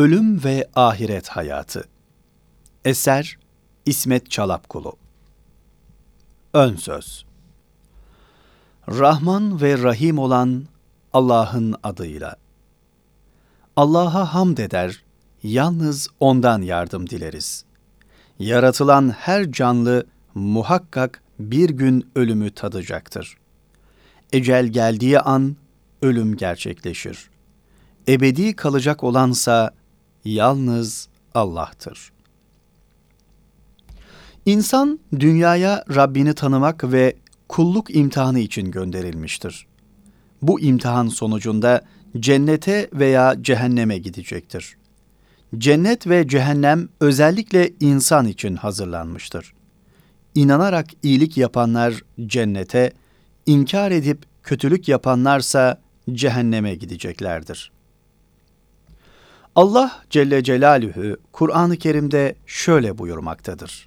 Ölüm ve Ahiret Hayatı Eser İsmet Çalapkulu Ön Söz Rahman ve Rahim olan Allah'ın adıyla. Allah'a hamd eder, yalnız O'ndan yardım dileriz. Yaratılan her canlı muhakkak bir gün ölümü tadacaktır. Ecel geldiği an ölüm gerçekleşir. Ebedi kalacak olansa yalnız Allah'tır. İnsan dünyaya Rabbini tanımak ve kulluk imtihanı için gönderilmiştir. Bu imtihan sonucunda cennete veya cehenneme gidecektir. Cennet ve cehennem özellikle insan için hazırlanmıştır. İnanarak iyilik yapanlar cennete, inkar edip kötülük yapanlarsa cehenneme gideceklerdir. Allah Celle Celaluhu Kur'an-ı Kerim'de şöyle buyurmaktadır.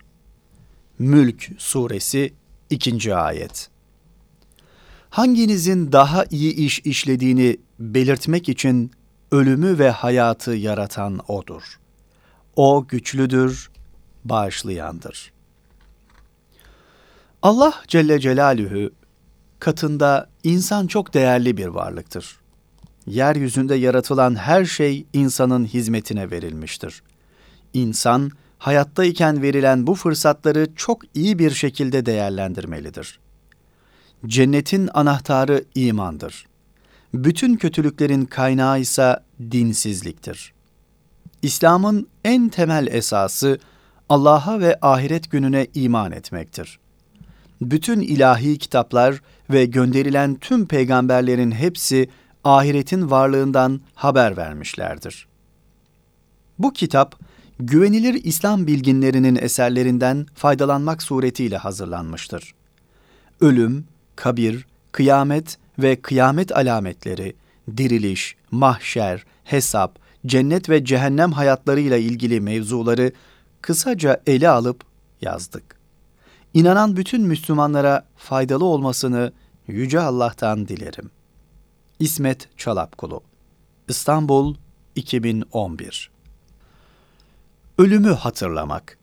Mülk Suresi 2. Ayet Hanginizin daha iyi iş işlediğini belirtmek için ölümü ve hayatı yaratan O'dur. O güçlüdür, bağışlayandır. Allah Celle Celaluhu katında insan çok değerli bir varlıktır. Yeryüzünde yaratılan her şey insanın hizmetine verilmiştir. İnsan, hayattayken verilen bu fırsatları çok iyi bir şekilde değerlendirmelidir. Cennetin anahtarı imandır. Bütün kötülüklerin kaynağı ise dinsizliktir. İslam'ın en temel esası Allah'a ve ahiret gününe iman etmektir. Bütün ilahi kitaplar ve gönderilen tüm peygamberlerin hepsi ahiretin varlığından haber vermişlerdir. Bu kitap, güvenilir İslam bilginlerinin eserlerinden faydalanmak suretiyle hazırlanmıştır. Ölüm, kabir, kıyamet ve kıyamet alametleri, diriliş, mahşer, hesap, cennet ve cehennem hayatlarıyla ilgili mevzuları kısaca ele alıp yazdık. İnanan bütün Müslümanlara faydalı olmasını Yüce Allah'tan dilerim. İsmet Çalapkulu İstanbul 2011 Ölümü hatırlamak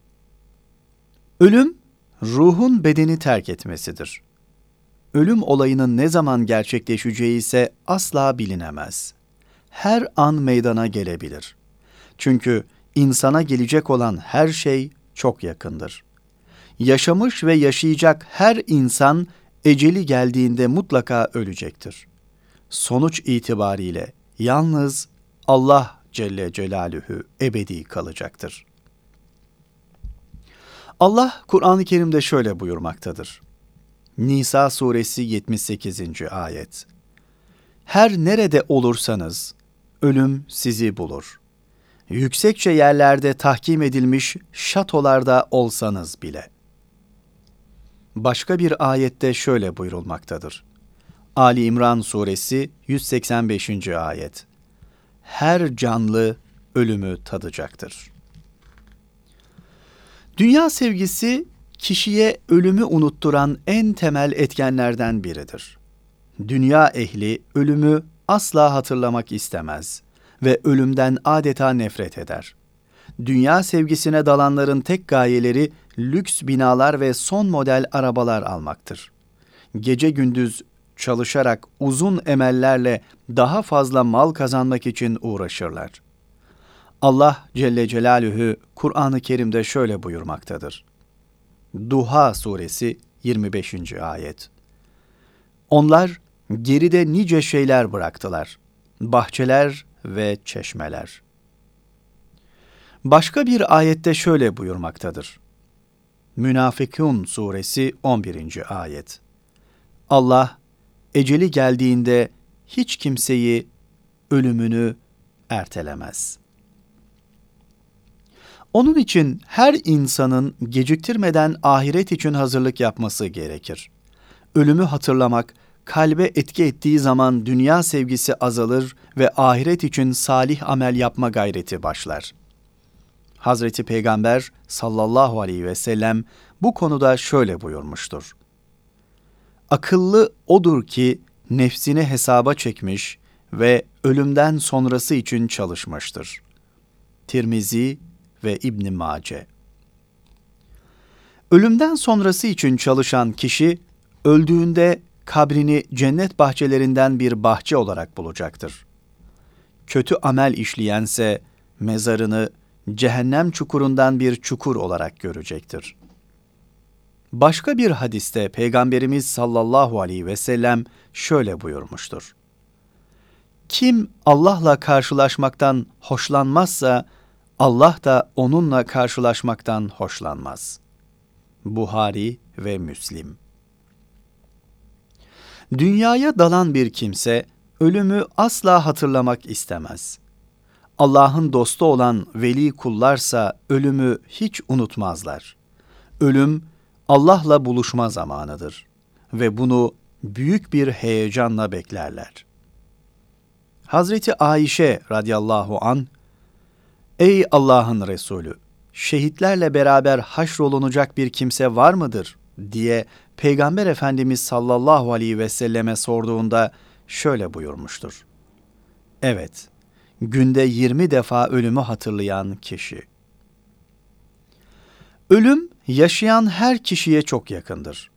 Ölüm, ruhun bedeni terk etmesidir. Ölüm olayının ne zaman gerçekleşeceği ise asla bilinemez. Her an meydana gelebilir. Çünkü insana gelecek olan her şey çok yakındır. Yaşamış ve yaşayacak her insan eceli geldiğinde mutlaka ölecektir. Sonuç itibariyle yalnız Allah Celle Celaluhu ebedi kalacaktır. Allah Kur'an-ı Kerim'de şöyle buyurmaktadır. Nisa suresi 78. ayet. Her nerede olursanız ölüm sizi bulur. Yüksekçe yerlerde tahkim edilmiş şatolarda olsanız bile. Başka bir ayette şöyle buyurulmaktadır. Ali İmran suresi 185. ayet. Her canlı ölümü tadacaktır. Dünya sevgisi kişiye ölümü unutturan en temel etkenlerden biridir. Dünya ehli ölümü asla hatırlamak istemez ve ölümden adeta nefret eder. Dünya sevgisine dalanların tek gayeleri lüks binalar ve son model arabalar almaktır. Gece gündüz çalışarak uzun emellerle daha fazla mal kazanmak için uğraşırlar. Allah Celle Celaluhu Kur'an-ı Kerim'de şöyle buyurmaktadır. Duha suresi 25. ayet. Onlar geride nice şeyler bıraktılar. Bahçeler ve çeşmeler. Başka bir ayette şöyle buyurmaktadır. Münafıkun suresi 11. ayet. Allah eceli geldiğinde hiç kimseyi ölümünü ertelemez. Onun için her insanın geciktirmeden ahiret için hazırlık yapması gerekir. Ölümü hatırlamak, kalbe etki ettiği zaman dünya sevgisi azalır ve ahiret için salih amel yapma gayreti başlar. Hazreti Peygamber sallallahu aleyhi ve sellem bu konuda şöyle buyurmuştur. Akıllı odur ki nefsini hesaba çekmiş ve ölümden sonrası için çalışmıştır. Tirmizi ve İbn Mace. Ölümden sonrası için çalışan kişi öldüğünde kabrini cennet bahçelerinden bir bahçe olarak bulacaktır. Kötü amel işleyense mezarını cehennem çukurundan bir çukur olarak görecektir. Başka bir hadiste Peygamberimiz sallallahu aleyhi ve sellem şöyle buyurmuştur. Kim Allah'la karşılaşmaktan hoşlanmazsa Allah da onunla karşılaşmaktan hoşlanmaz. Buhari ve Müslim Dünyaya dalan bir kimse ölümü asla hatırlamak istemez. Allah'ın dostu olan veli kullarsa ölümü hiç unutmazlar. Ölüm Allah'la buluşma zamanıdır ve bunu büyük bir heyecanla beklerler. Hazreti Ayşe radıyallahu an Ey Allah'ın Resulü! Şehitlerle beraber haşrolunacak bir kimse var mıdır? diye Peygamber Efendimiz sallallahu aleyhi ve selleme sorduğunda şöyle buyurmuştur. Evet, günde 20 defa ölümü hatırlayan kişi. Ölüm yaşayan her kişiye çok yakındır.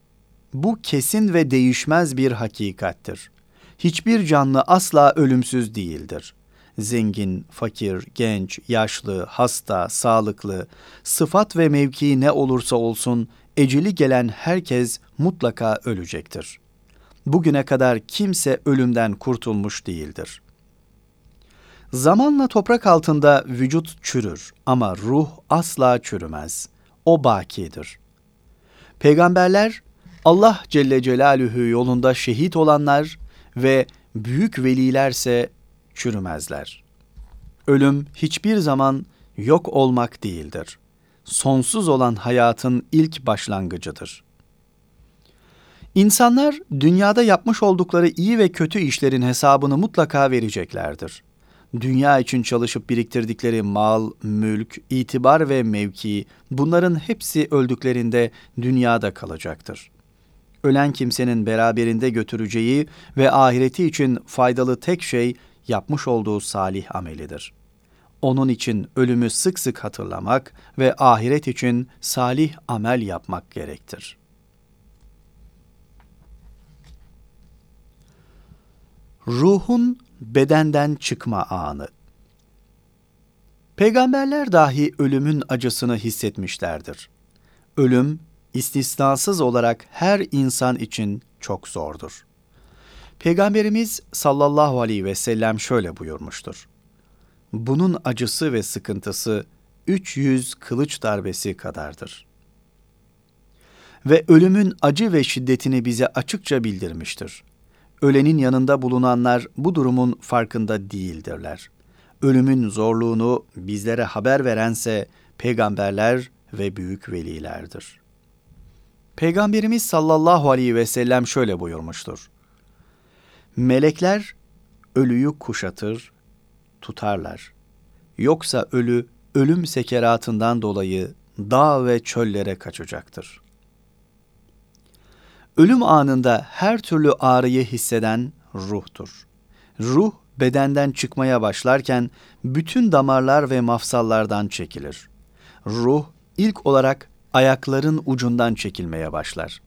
Bu kesin ve değişmez bir hakikattir. Hiçbir canlı asla ölümsüz değildir. Zengin, fakir, genç, yaşlı, hasta, sağlıklı, sıfat ve mevki ne olursa olsun eceli gelen herkes mutlaka ölecektir. Bugüne kadar kimse ölümden kurtulmuş değildir. Zamanla toprak altında vücut çürür ama ruh asla çürümez. O bakidir. Peygamberler Allah Celle Celaluhu yolunda şehit olanlar ve büyük velilerse çürümezler. Ölüm hiçbir zaman yok olmak değildir. Sonsuz olan hayatın ilk başlangıcıdır. İnsanlar dünyada yapmış oldukları iyi ve kötü işlerin hesabını mutlaka vereceklerdir. Dünya için çalışıp biriktirdikleri mal, mülk, itibar ve mevki bunların hepsi öldüklerinde dünyada kalacaktır. Ölen kimsenin beraberinde götüreceği ve ahireti için faydalı tek şey yapmış olduğu salih amelidir. Onun için ölümü sık sık hatırlamak ve ahiret için salih amel yapmak gerektir.'' Ruhun bedenden çıkma anı. Peygamberler dahi ölümün acısını hissetmişlerdir. Ölüm istisnasız olarak her insan için çok zordur. Peygamberimiz sallallahu aleyhi ve sellem şöyle buyurmuştur. Bunun acısı ve sıkıntısı 300 kılıç darbesi kadardır. Ve ölümün acı ve şiddetini bize açıkça bildirmiştir ölenin yanında bulunanlar bu durumun farkında değildirler. Ölümün zorluğunu bizlere haber verense peygamberler ve büyük velilerdir. Peygamberimiz sallallahu aleyhi ve sellem şöyle buyurmuştur. Melekler ölüyü kuşatır, tutarlar. Yoksa ölü ölüm sekeratından dolayı dağ ve çöllere kaçacaktır. Ölüm anında her türlü ağrıyı hisseden ruhtur. Ruh bedenden çıkmaya başlarken bütün damarlar ve mafsallardan çekilir. Ruh ilk olarak ayakların ucundan çekilmeye başlar.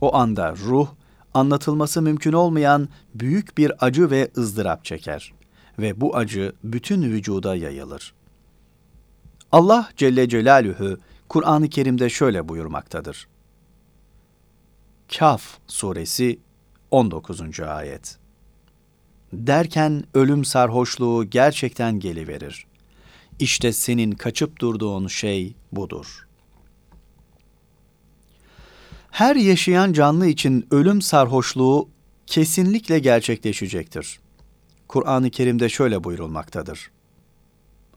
O anda ruh anlatılması mümkün olmayan büyük bir acı ve ızdırap çeker ve bu acı bütün vücuda yayılır. Allah Celle Celaluhu Kur'an-ı Kerim'de şöyle buyurmaktadır. Kaf suresi 19. ayet. Derken ölüm sarhoşluğu gerçekten geliverir. İşte senin kaçıp durduğun şey budur. Her yaşayan canlı için ölüm sarhoşluğu kesinlikle gerçekleşecektir. Kur'an-ı Kerim'de şöyle buyurulmaktadır.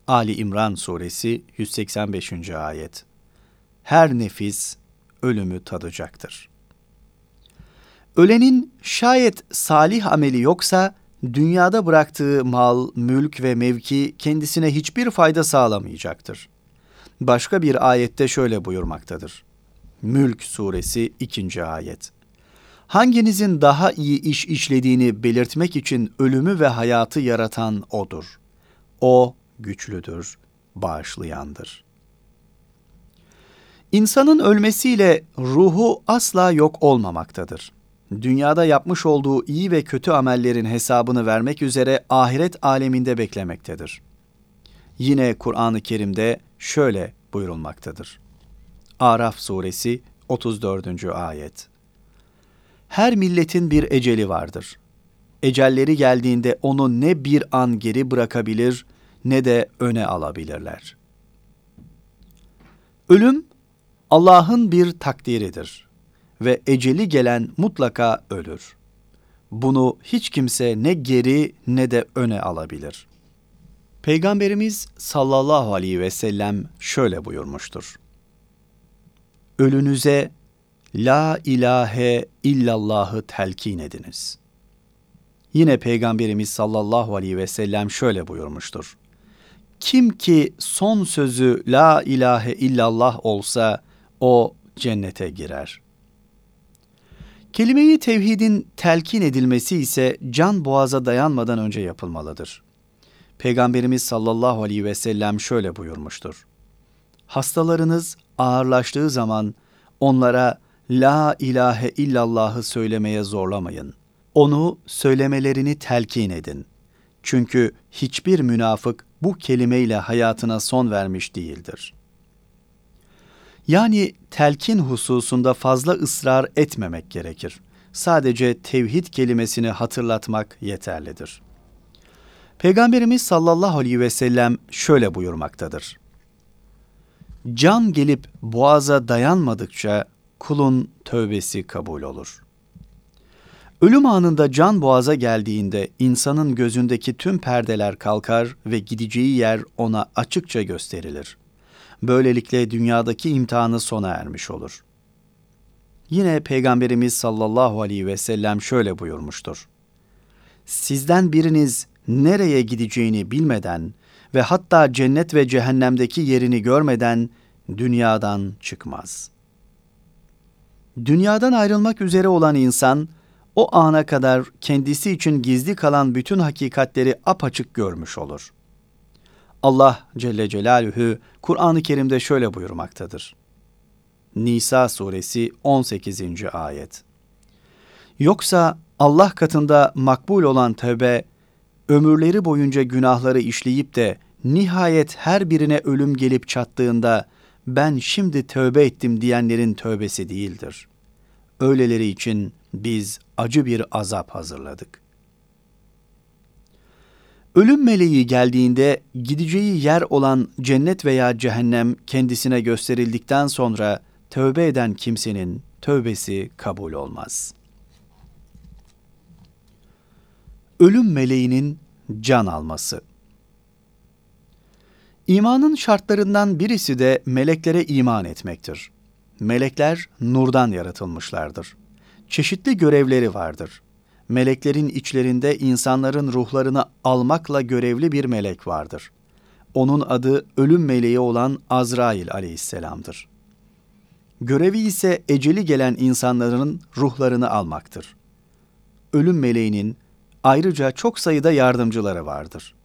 Ali İmran suresi 185. ayet. Her nefis ölümü tadacaktır.'' Ölenin şayet salih ameli yoksa dünyada bıraktığı mal, mülk ve mevki kendisine hiçbir fayda sağlamayacaktır. Başka bir ayette şöyle buyurmaktadır. Mülk suresi 2. ayet. Hanginizin daha iyi iş işlediğini belirtmek için ölümü ve hayatı yaratan odur. O güçlüdür, bağışlayandır. İnsanın ölmesiyle ruhu asla yok olmamaktadır. Dünyada yapmış olduğu iyi ve kötü amellerin hesabını vermek üzere ahiret aleminde beklemektedir. Yine Kur'an-ı Kerim'de şöyle buyurulmaktadır. Araf suresi 34. ayet. Her milletin bir eceli vardır. Ecelleri geldiğinde onu ne bir an geri bırakabilir ne de öne alabilirler. Ölüm Allah'ın bir takdiridir ve eceli gelen mutlaka ölür. Bunu hiç kimse ne geri ne de öne alabilir. Peygamberimiz sallallahu aleyhi ve sellem şöyle buyurmuştur. Ölünüze La ilahe illallahı telkin ediniz. Yine Peygamberimiz sallallahu aleyhi ve sellem şöyle buyurmuştur. Kim ki son sözü La ilahe illallah olsa o cennete girer. Kelime-i tevhidin telkin edilmesi ise can boğaza dayanmadan önce yapılmalıdır. Peygamberimiz sallallahu aleyhi ve sellem şöyle buyurmuştur. Hastalarınız ağırlaştığı zaman onlara La ilahe illallahı söylemeye zorlamayın. Onu söylemelerini telkin edin. Çünkü hiçbir münafık bu kelimeyle hayatına son vermiş değildir. Yani telkin hususunda fazla ısrar etmemek gerekir. Sadece tevhid kelimesini hatırlatmak yeterlidir. Peygamberimiz sallallahu aleyhi ve sellem şöyle buyurmaktadır. Can gelip boğaza dayanmadıkça kulun tövbesi kabul olur. Ölüm anında can boğaza geldiğinde insanın gözündeki tüm perdeler kalkar ve gideceği yer ona açıkça gösterilir. Böylelikle dünyadaki imtihanı sona ermiş olur. Yine Peygamberimiz sallallahu aleyhi ve sellem şöyle buyurmuştur. Sizden biriniz nereye gideceğini bilmeden ve hatta cennet ve cehennemdeki yerini görmeden dünyadan çıkmaz.'' Dünyadan ayrılmak üzere olan insan, o ana kadar kendisi için gizli kalan bütün hakikatleri apaçık görmüş olur. Allah Celle Celaluhu Kur'an-ı Kerim'de şöyle buyurmaktadır. Nisa suresi 18. ayet. Yoksa Allah katında makbul olan tövbe, ömürleri boyunca günahları işleyip de nihayet her birine ölüm gelip çattığında ben şimdi tövbe ettim diyenlerin tövbesi değildir. Öyleleri için biz acı bir azap hazırladık. Ölüm meleği geldiğinde gideceği yer olan cennet veya cehennem kendisine gösterildikten sonra tövbe eden kimsenin tövbesi kabul olmaz. Ölüm meleğinin can alması İmanın şartlarından birisi de meleklere iman etmektir. Melekler nurdan yaratılmışlardır. Çeşitli görevleri vardır. Meleklerin içlerinde insanların ruhlarını almakla görevli bir melek vardır. Onun adı ölüm meleği olan Azrail aleyhisselamdır. Görevi ise eceli gelen insanların ruhlarını almaktır. Ölüm meleğinin ayrıca çok sayıda yardımcıları vardır.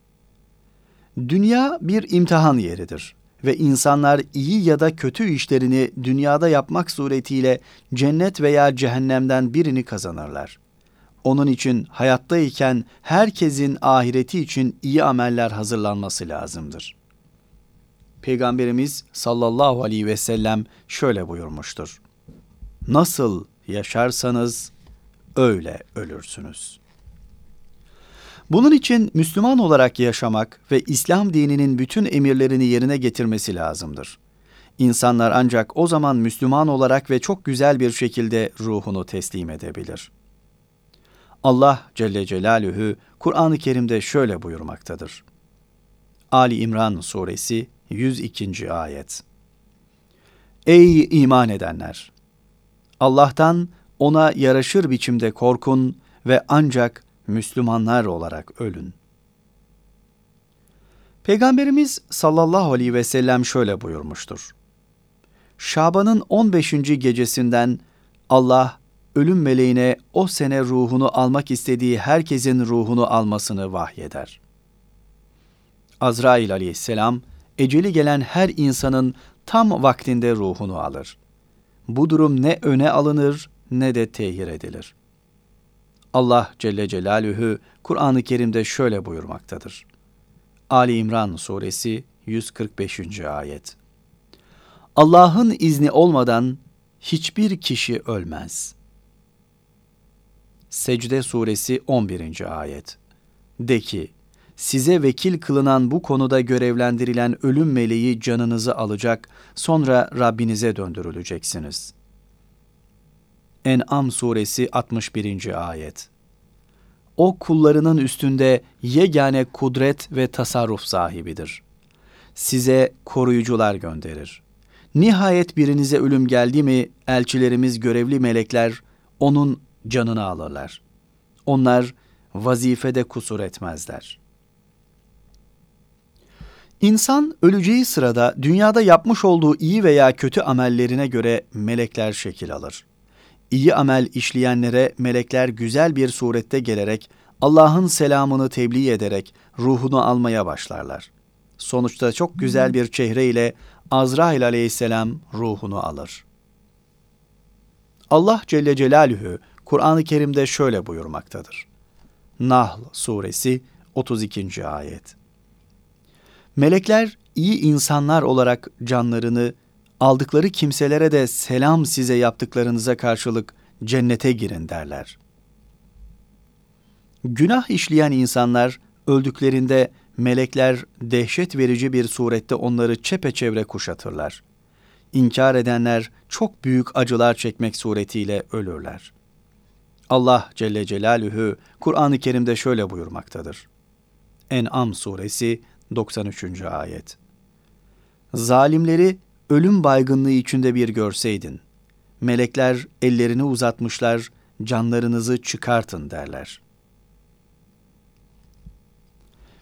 Dünya bir imtihan yeridir ve insanlar iyi ya da kötü işlerini dünyada yapmak suretiyle cennet veya cehennemden birini kazanırlar. Onun için hayattayken herkesin ahireti için iyi ameller hazırlanması lazımdır. Peygamberimiz sallallahu aleyhi ve sellem şöyle buyurmuştur. Nasıl yaşarsanız öyle ölürsünüz.'' Bunun için Müslüman olarak yaşamak ve İslam dininin bütün emirlerini yerine getirmesi lazımdır. İnsanlar ancak o zaman Müslüman olarak ve çok güzel bir şekilde ruhunu teslim edebilir. Allah Celle Celaluhu Kur'an-ı Kerim'de şöyle buyurmaktadır. Ali İmran Suresi 102. Ayet Ey iman edenler! Allah'tan ona yaraşır biçimde korkun ve ancak Müslümanlar olarak ölün. Peygamberimiz sallallahu aleyhi ve sellem şöyle buyurmuştur. Şaban'ın 15. gecesinden Allah ölüm meleğine o sene ruhunu almak istediği herkesin ruhunu almasını vahyeder. Azrail aleyhisselam eceli gelen her insanın tam vaktinde ruhunu alır. Bu durum ne öne alınır ne de tehir edilir. Allah Celle Celaluhu Kur'an-ı Kerim'de şöyle buyurmaktadır. Ali İmran Suresi 145. ayet. Allah'ın izni olmadan hiçbir kişi ölmez. Secde Suresi 11. ayet. De ki, size vekil kılınan bu konuda görevlendirilen ölüm meleği canınızı alacak, sonra Rabbinize döndürüleceksiniz. En'am suresi 61. ayet. O kullarının üstünde yegane kudret ve tasarruf sahibidir. Size koruyucular gönderir. Nihayet birinize ölüm geldi mi elçilerimiz görevli melekler onun canını alırlar. Onlar vazifede kusur etmezler.'' İnsan öleceği sırada dünyada yapmış olduğu iyi veya kötü amellerine göre melekler şekil alır. İyi amel işleyenlere melekler güzel bir surette gelerek Allah'ın selamını tebliğ ederek ruhunu almaya başlarlar. Sonuçta çok güzel bir çehre ile Azrail aleyhisselam ruhunu alır. Allah Celle Celaluhu Kur'an-ı Kerim'de şöyle buyurmaktadır. Nahl suresi 32. ayet. Melekler iyi insanlar olarak canlarını aldıkları kimselere de selam size yaptıklarınıza karşılık cennete girin derler. Günah işleyen insanlar öldüklerinde melekler dehşet verici bir surette onları çepeçevre kuşatırlar. İnkar edenler çok büyük acılar çekmek suretiyle ölürler. Allah Celle Celaluhu Kur'an-ı Kerim'de şöyle buyurmaktadır. En'am suresi 93. ayet. Zalimleri ölüm baygınlığı içinde bir görseydin. Melekler ellerini uzatmışlar, canlarınızı çıkartın derler.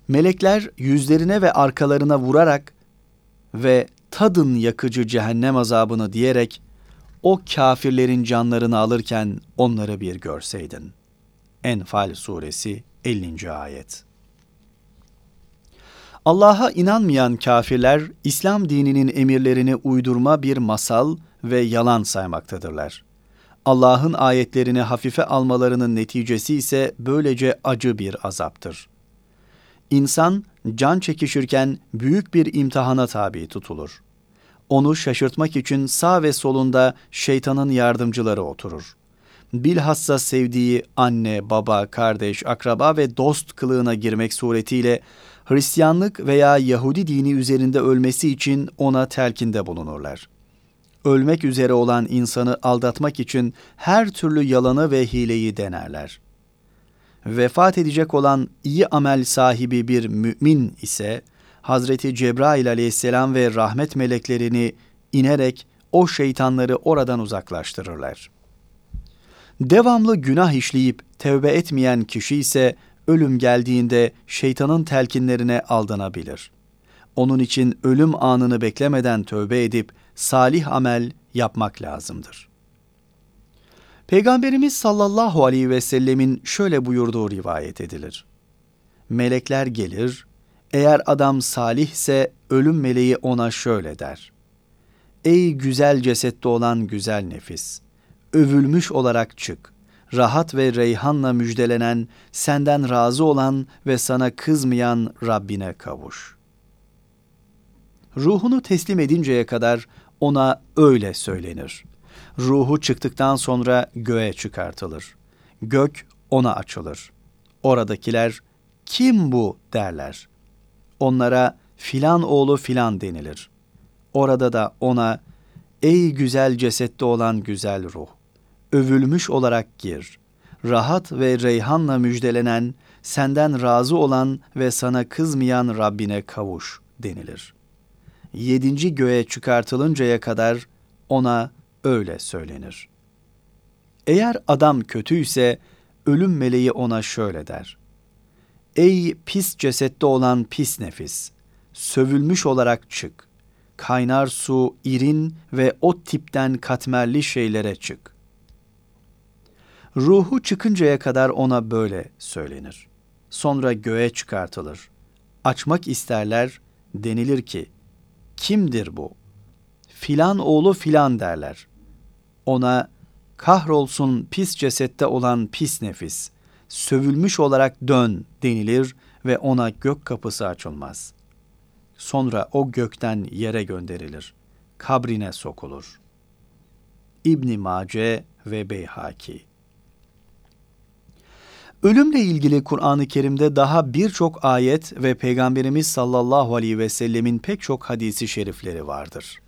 Melekler yüzlerine ve arkalarına vurarak ve tadın yakıcı cehennem azabını diyerek o kafirlerin canlarını alırken onları bir görseydin. Enfal suresi 50. ayet. Allah'a inanmayan kafirler İslam dininin emirlerini uydurma bir masal ve yalan saymaktadırlar. Allah'ın ayetlerini hafife almalarının neticesi ise böylece acı bir azaptır. İnsan can çekişirken büyük bir imtihana tabi tutulur. Onu şaşırtmak için sağ ve solunda şeytanın yardımcıları oturur. Bilhassa sevdiği anne, baba, kardeş, akraba ve dost kılığına girmek suretiyle Hristiyanlık veya Yahudi dini üzerinde ölmesi için ona telkinde bulunurlar. Ölmek üzere olan insanı aldatmak için her türlü yalanı ve hileyi denerler. Vefat edecek olan iyi amel sahibi bir mümin ise Hazreti Cebrail aleyhisselam ve rahmet meleklerini inerek o şeytanları oradan uzaklaştırırlar. Devamlı günah işleyip tevbe etmeyen kişi ise ölüm geldiğinde şeytanın telkinlerine aldanabilir. Onun için ölüm anını beklemeden tövbe edip salih amel yapmak lazımdır. Peygamberimiz sallallahu aleyhi ve sellemin şöyle buyurduğu rivayet edilir. Melekler gelir, eğer adam salihse ölüm meleği ona şöyle der. Ey güzel cesette olan güzel nefis! Övülmüş olarak çık.'' rahat ve reyhanla müjdelenen, senden razı olan ve sana kızmayan Rabbine kavuş. Ruhunu teslim edinceye kadar ona öyle söylenir. Ruhu çıktıktan sonra göğe çıkartılır. Gök ona açılır. Oradakiler kim bu derler. Onlara filan oğlu filan denilir. Orada da ona ey güzel cesette olan güzel ruh övülmüş olarak gir. Rahat ve reyhanla müjdelenen, senden razı olan ve sana kızmayan Rabbine kavuş denilir. Yedinci göğe çıkartılıncaya kadar ona öyle söylenir. Eğer adam kötüyse ölüm meleği ona şöyle der. Ey pis cesette olan pis nefis! Sövülmüş olarak çık. Kaynar su, irin ve o tipten katmerli şeylere çık. Ruhu çıkıncaya kadar ona böyle söylenir. Sonra göğe çıkartılır. Açmak isterler, denilir ki, kimdir bu? Filan oğlu filan derler. Ona kahrolsun pis cesette olan pis nefis, sövülmüş olarak dön denilir ve ona gök kapısı açılmaz. Sonra o gökten yere gönderilir. Kabrine sokulur. İbn Mace ve Beyhaki Ölümle ilgili Kur'an-ı Kerim'de daha birçok ayet ve Peygamberimiz sallallahu aleyhi ve sellemin pek çok hadisi şerifleri vardır.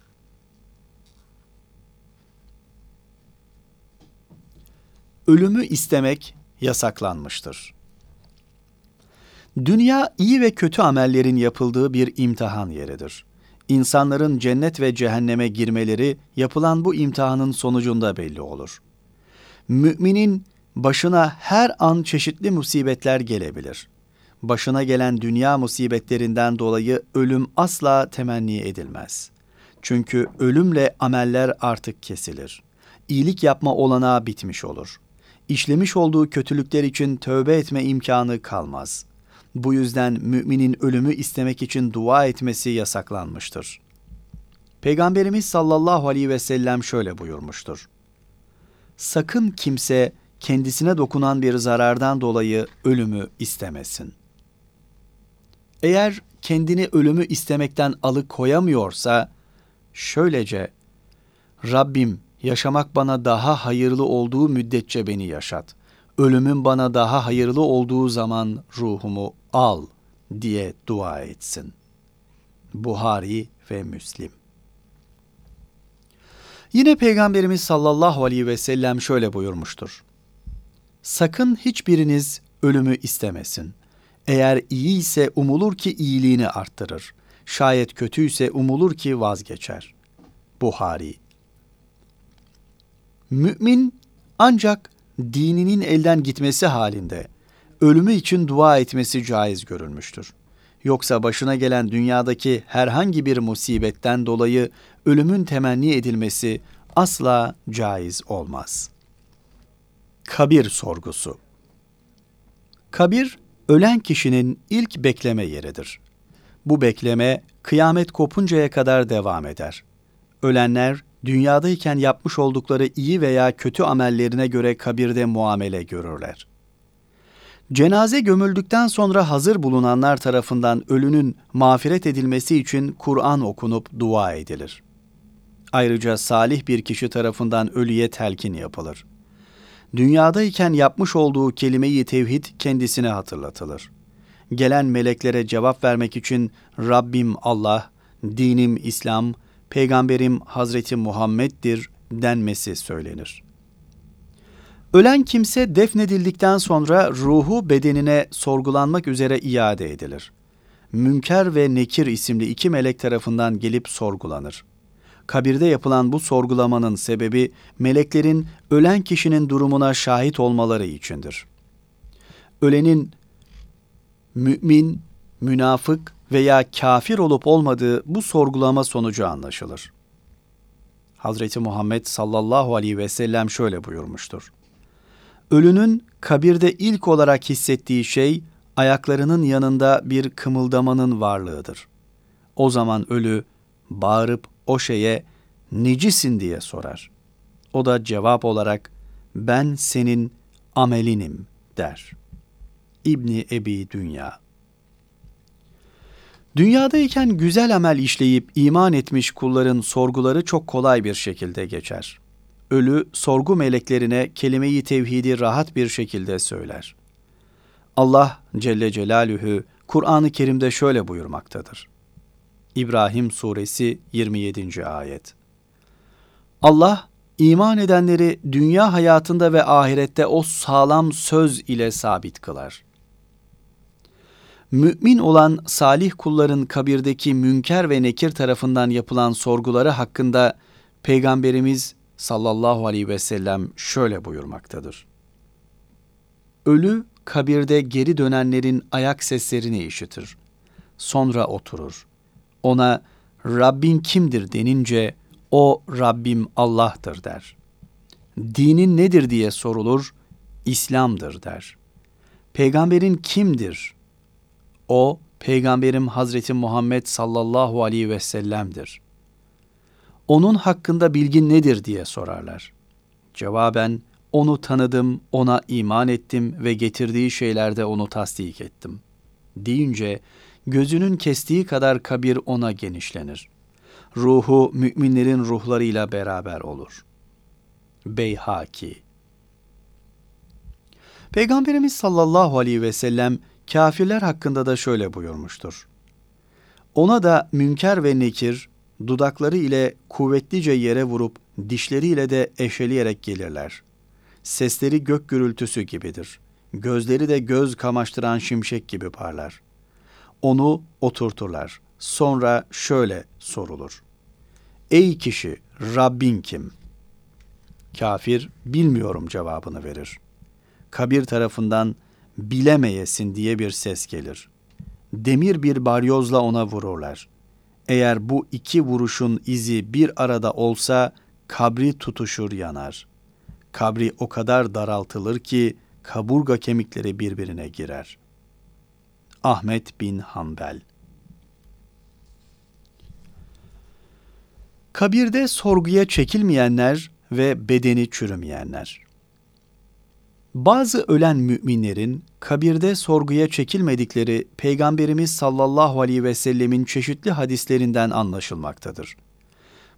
Ölümü istemek yasaklanmıştır. Dünya iyi ve kötü amellerin yapıldığı bir imtihan yeridir. İnsanların cennet ve cehenneme girmeleri yapılan bu imtihanın sonucunda belli olur. Müminin başına her an çeşitli musibetler gelebilir. Başına gelen dünya musibetlerinden dolayı ölüm asla temenni edilmez. Çünkü ölümle ameller artık kesilir. İyilik yapma olanağı bitmiş olur. İşlemiş olduğu kötülükler için tövbe etme imkanı kalmaz. Bu yüzden müminin ölümü istemek için dua etmesi yasaklanmıştır. Peygamberimiz sallallahu aleyhi ve sellem şöyle buyurmuştur. Sakın kimse kendisine dokunan bir zarardan dolayı ölümü istemesin. Eğer kendini ölümü istemekten alıkoyamıyorsa, şöylece, Rabbim yaşamak bana daha hayırlı olduğu müddetçe beni yaşat. Ölümün bana daha hayırlı olduğu zaman ruhumu al diye dua etsin. Buhari ve Müslim Yine Peygamberimiz sallallahu aleyhi ve sellem şöyle buyurmuştur. Sakın hiçbiriniz ölümü istemesin. Eğer iyi ise umulur ki iyiliğini arttırır. Şayet kötü ise umulur ki vazgeçer. Buhari Mümin ancak dininin elden gitmesi halinde ölümü için dua etmesi caiz görülmüştür. Yoksa başına gelen dünyadaki herhangi bir musibetten dolayı ölümün temenni edilmesi asla caiz olmaz.'' Kabir sorgusu. Kabir, ölen kişinin ilk bekleme yeridir. Bu bekleme kıyamet kopuncaya kadar devam eder. Ölenler dünyadayken yapmış oldukları iyi veya kötü amellerine göre kabirde muamele görürler. Cenaze gömüldükten sonra hazır bulunanlar tarafından ölünün mağfiret edilmesi için Kur'an okunup dua edilir. Ayrıca salih bir kişi tarafından ölüye telkin yapılır dünyadayken yapmış olduğu kelimeyi tevhid kendisine hatırlatılır. Gelen meleklere cevap vermek için Rabbim Allah, dinim İslam, peygamberim Hazreti Muhammed'dir denmesi söylenir. Ölen kimse defnedildikten sonra ruhu bedenine sorgulanmak üzere iade edilir. Münker ve Nekir isimli iki melek tarafından gelip sorgulanır kabirde yapılan bu sorgulamanın sebebi meleklerin ölen kişinin durumuna şahit olmaları içindir. Ölenin mümin, münafık veya kafir olup olmadığı bu sorgulama sonucu anlaşılır. Hazreti Muhammed sallallahu aleyhi ve sellem şöyle buyurmuştur. Ölünün kabirde ilk olarak hissettiği şey ayaklarının yanında bir kımıldamanın varlığıdır. O zaman ölü bağırıp o şeye necisin diye sorar. O da cevap olarak ben senin amelinim der. İbni Ebi Dünya Dünyadayken güzel amel işleyip iman etmiş kulların sorguları çok kolay bir şekilde geçer. Ölü sorgu meleklerine kelimeyi tevhidi rahat bir şekilde söyler. Allah Celle Celaluhu Kur'an-ı Kerim'de şöyle buyurmaktadır. İbrahim Suresi 27. Ayet Allah, iman edenleri dünya hayatında ve ahirette o sağlam söz ile sabit kılar. Mümin olan salih kulların kabirdeki münker ve nekir tarafından yapılan sorguları hakkında Peygamberimiz sallallahu aleyhi ve sellem şöyle buyurmaktadır. Ölü kabirde geri dönenlerin ayak seslerini işitir. Sonra oturur ona Rabbin kimdir denince o Rabbim Allah'tır der. Dinin nedir diye sorulur, İslam'dır der. Peygamberin kimdir? O Peygamberim Hazreti Muhammed sallallahu aleyhi ve sellem'dir. Onun hakkında bilgin nedir diye sorarlar. Cevaben, onu tanıdım, ona iman ettim ve getirdiği şeylerde onu tasdik ettim. Deyince, gözünün kestiği kadar kabir ona genişlenir. Ruhu müminlerin ruhlarıyla beraber olur. Beyhaki Peygamberimiz sallallahu aleyhi ve sellem kafirler hakkında da şöyle buyurmuştur. Ona da münker ve nekir dudakları ile kuvvetlice yere vurup dişleriyle de eşeleyerek gelirler. Sesleri gök gürültüsü gibidir. Gözleri de göz kamaştıran şimşek gibi parlar. Onu oturturlar. Sonra şöyle sorulur. Ey kişi, Rabbin kim? Kafir, bilmiyorum cevabını verir. Kabir tarafından bilemeyesin diye bir ses gelir. Demir bir baryozla ona vururlar. Eğer bu iki vuruşun izi bir arada olsa kabri tutuşur yanar. Kabri o kadar daraltılır ki kaburga kemikleri birbirine girer. Ahmet bin Hanbel Kabirde sorguya çekilmeyenler ve bedeni çürümeyenler. Bazı ölen müminlerin kabirde sorguya çekilmedikleri Peygamberimiz sallallahu aleyhi ve sellemin çeşitli hadislerinden anlaşılmaktadır.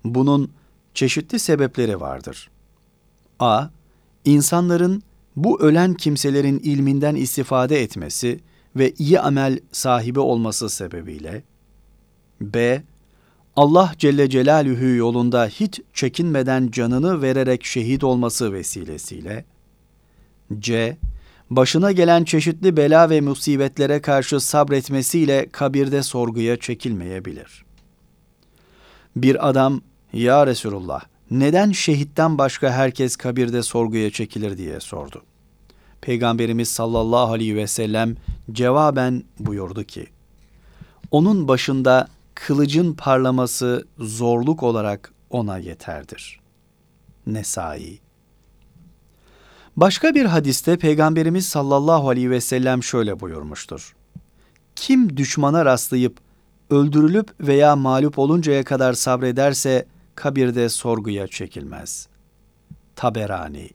Bunun çeşitli sebepleri vardır. A. İnsanların bu ölen kimselerin ilminden istifade etmesi ve iyi amel sahibi olması sebebiyle. B. Allah Celle Celaluhu yolunda hiç çekinmeden canını vererek şehit olması vesilesiyle. C. Başına gelen çeşitli bela ve musibetlere karşı sabretmesiyle kabirde sorguya çekilmeyebilir. Bir adam, Ya Resulullah, neden şehitten başka herkes kabirde sorguya çekilir diye sordu. Peygamberimiz sallallahu aleyhi ve sellem cevaben buyurdu ki, onun başında kılıcın parlaması zorluk olarak ona yeterdir. Nesai Başka bir hadiste Peygamberimiz sallallahu aleyhi ve sellem şöyle buyurmuştur. Kim düşmana rastlayıp öldürülüp veya mağlup oluncaya kadar sabrederse kabirde sorguya çekilmez. Taberani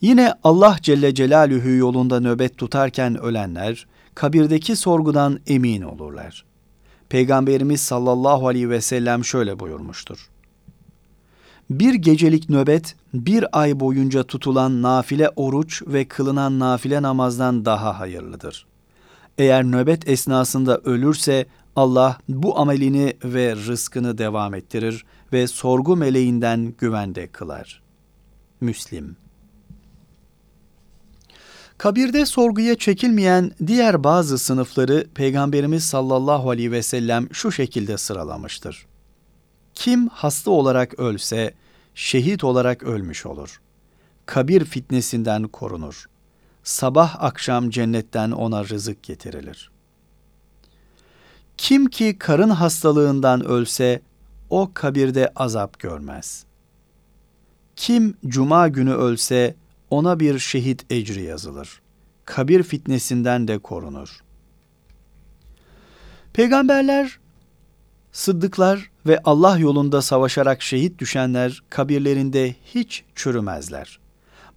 Yine Allah Celle Celaluhu yolunda nöbet tutarken ölenler kabirdeki sorgudan emin olurlar. Peygamberimiz sallallahu aleyhi ve sellem şöyle buyurmuştur. Bir gecelik nöbet, bir ay boyunca tutulan nafile oruç ve kılınan nafile namazdan daha hayırlıdır. Eğer nöbet esnasında ölürse Allah bu amelini ve rızkını devam ettirir ve sorgu meleğinden güvende kılar. Müslim Kabirde sorguya çekilmeyen diğer bazı sınıfları Peygamberimiz sallallahu aleyhi ve sellem şu şekilde sıralamıştır. Kim hasta olarak ölse şehit olarak ölmüş olur. Kabir fitnesinden korunur. Sabah akşam cennetten ona rızık getirilir. Kim ki karın hastalığından ölse o kabirde azap görmez. Kim cuma günü ölse ona bir şehit ecri yazılır. Kabir fitnesinden de korunur. Peygamberler, sıddıklar ve Allah yolunda savaşarak şehit düşenler kabirlerinde hiç çürümezler.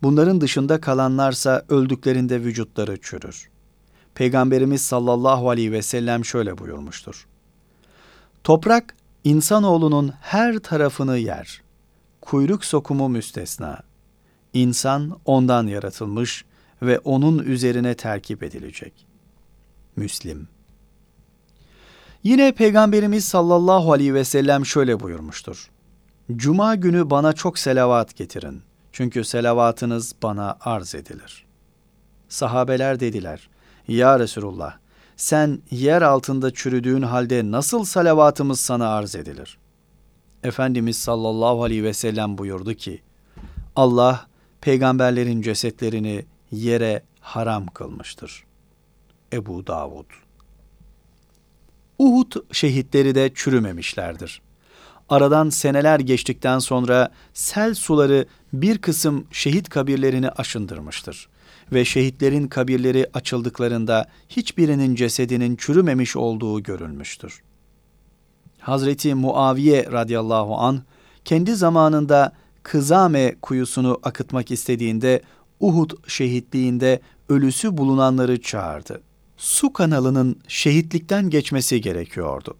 Bunların dışında kalanlarsa öldüklerinde vücutları çürür. Peygamberimiz sallallahu aleyhi ve sellem şöyle buyurmuştur. Toprak insanoğlunun her tarafını yer. Kuyruk sokumu müstesna. İnsan ondan yaratılmış ve onun üzerine terkip edilecek. Müslim Yine Peygamberimiz sallallahu aleyhi ve sellem şöyle buyurmuştur. Cuma günü bana çok selavat getirin. Çünkü selavatınız bana arz edilir. Sahabeler dediler, Ya Resulullah, sen yer altında çürüdüğün halde nasıl salavatımız sana arz edilir? Efendimiz sallallahu aleyhi ve sellem buyurdu ki, Allah peygamberlerin cesetlerini yere haram kılmıştır. Ebu Davud Uhud şehitleri de çürümemişlerdir. Aradan seneler geçtikten sonra sel suları bir kısım şehit kabirlerini aşındırmıştır ve şehitlerin kabirleri açıldıklarında hiçbirinin cesedinin çürümemiş olduğu görülmüştür. Hazreti Muaviye radıyallahu an kendi zamanında Kızame kuyusunu akıtmak istediğinde Uhud şehitliğinde ölüsü bulunanları çağırdı. Su kanalının şehitlikten geçmesi gerekiyordu.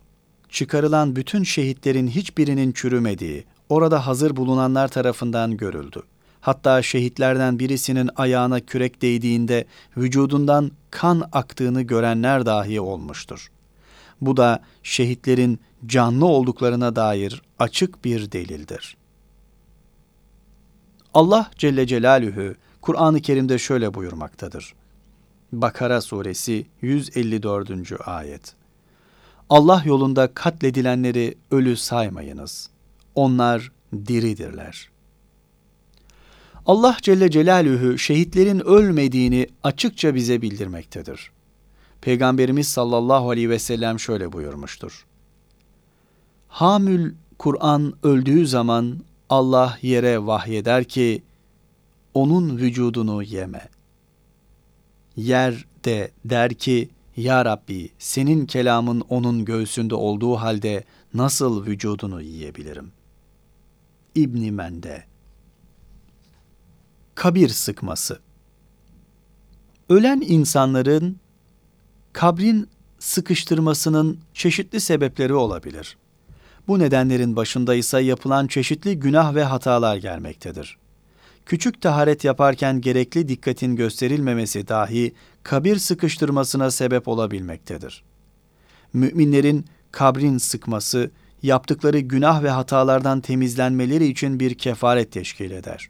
Çıkarılan bütün şehitlerin hiçbirinin çürümediği, orada hazır bulunanlar tarafından görüldü. Hatta şehitlerden birisinin ayağına kürek değdiğinde vücudundan kan aktığını görenler dahi olmuştur. Bu da şehitlerin canlı olduklarına dair açık bir delildir. Allah Celle Celaluhu Kur'an-ı Kerim'de şöyle buyurmaktadır. Bakara suresi 154. ayet. Allah yolunda katledilenleri ölü saymayınız. Onlar diridirler. Allah Celle Celaluhu şehitlerin ölmediğini açıkça bize bildirmektedir. Peygamberimiz sallallahu aleyhi ve sellem şöyle buyurmuştur. Hamül Kur'an öldüğü zaman Allah yere vahyeder ki, onun vücudunu yeme. Yer de der ki, Ya Rabbi senin kelamın onun göğsünde olduğu halde nasıl vücudunu yiyebilirim? İbni Mende Kabir sıkması Ölen insanların kabrin sıkıştırmasının çeşitli sebepleri olabilir. Bu nedenlerin başında ise yapılan çeşitli günah ve hatalar gelmektedir. Küçük taharet yaparken gerekli dikkatin gösterilmemesi dahi kabir sıkıştırmasına sebep olabilmektedir. Müminlerin kabrin sıkması, yaptıkları günah ve hatalardan temizlenmeleri için bir kefaret teşkil eder.